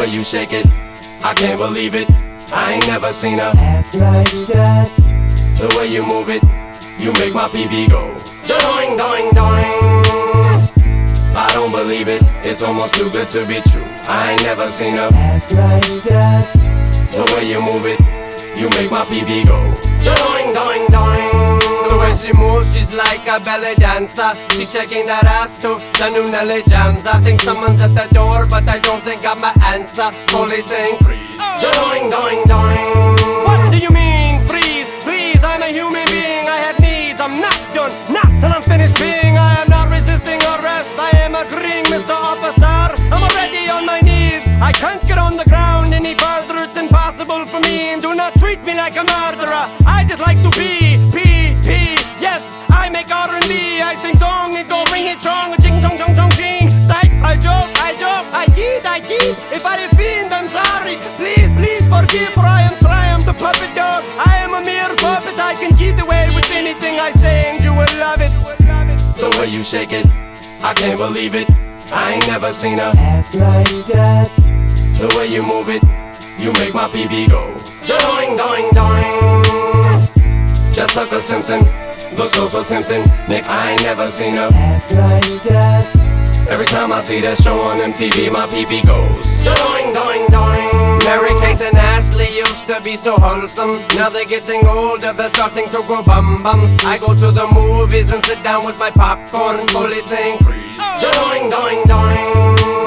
way you shake it, I can't believe it. I ain't never seen a ass like that. The way you move it, you make my PB go. Doing, doing, doing. I don't believe it, it's almost too good to be true. I ain't never seen a ass like that. The way you move it, you make my PB go. Doing, she moves, she's like a belly dancer. She's shaking that ass to the new Nelly jams. I think someone's at the door, but I don't think I'm my answer. Police saying freeze. Oh. Doing, doing, doing. What do you mean, freeze? Please, I'm a human being, I have needs. I'm not done, not till I'm finished being. I am not resisting arrest, I am agreeing, Mr. Officer. I'm already on my knees. I can't get on the ground any further, it's impossible for me. And do not treat me like a murderer. I just like to be, please forgive, for I am Triumph, the puppet dog. I am a mere puppet, I can get away with anything I say, and you will love it. The way you shake it, I can't believe it. I ain't never seen a ass like that. The way you move it, you make my PB go. Doing, doing, doing. Jessica Simpson, looks so so tempting. Nick, I ain't never seen a ass like that. Every time I see that show on MTV, my PB goes. Doing, doing, doing. Used to be so wholesome. Now they're getting older, they're starting to grow bum bums. I go to the movies and sit down with my popcorn, fully saying freeze. Doing, doing, doing.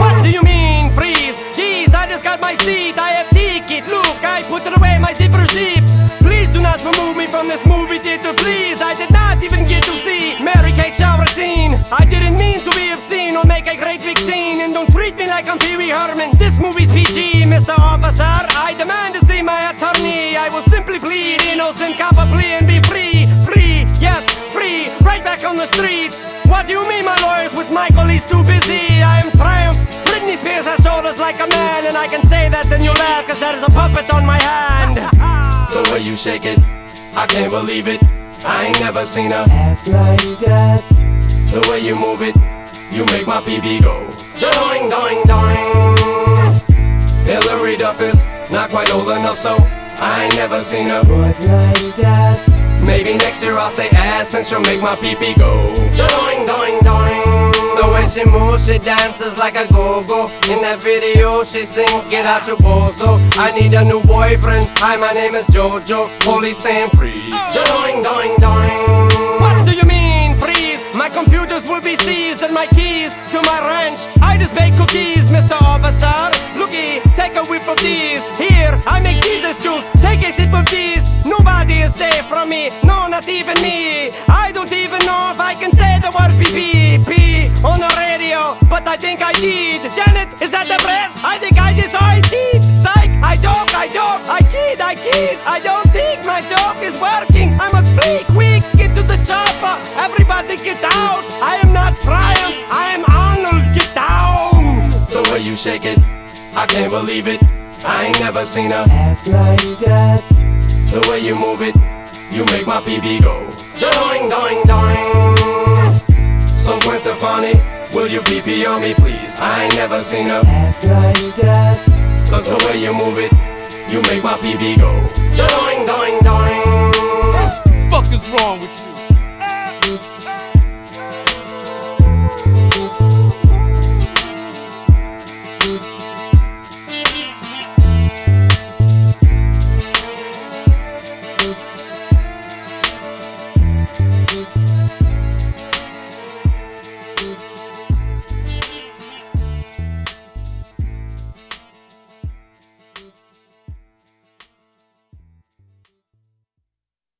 What do you mean, freeze? Jeez, I just got my seat, I have ticket. Look, I put it away, my zipper zipped. Please do not remove me from this movie theater, please. I did not even get to see Mary Kate shower scene. I didn't mean to be obscene or make a great big scene. And don't treat me like I'm Pee Wee Herman. This movie's PG, Mr. Officer. I demand to see my attorney. I will simply plead innocent, cop a plea and be free. Free, yes, free. Right back on the streets. What do you mean, my lawyers with Michael? He's too busy. I am Triumph. Britney Spears has shoulders like a man, and I can say that and you laugh, cause there is a puppet on my hand. The way you shake it, I can't believe it. I ain't never seen a ass like that. The way you move it, you make my PB go. Doing, doing, doing. Hilary Duff is not quite old enough, so I ain't never seen a But like that. Maybe next year I'll say ass and she'll make my PP go. Doing, doing, doing. The way she moves, she dances like a go-go In that video, she sings, get out your bozo I need a new boyfriend, hi, my name is Jojo Police saying freeze Doing, doing, doing. What do you mean, freeze? My computers will be seized and my keys to my ranch I just bake cookies, Mr. Officer Looky, take a whiff of these Here, I make Jesus juice, take a sip of these Nobody is safe from me, no, not even me. I don't even know if I can say the word PPP on the radio But I think I did. Janet, is that the press? I think I decided Psych, I joke, I joke, I kid, I kid. I don't think my joke is working. I must flee quick, get to the chopper. Everybody get out. I am not Triumph, I am Arnold, get down. The way you shake it, I can't believe it. I ain't never seen a ass like that. The way you move it, you make my PB go. Doing, doing, doing. So Gwen Stefani, will you PP on me, please? I ain't never seen a Ass like that. Cause the way you move it, you make my PB go. Doing, doing, doing. fuck is wrong with you?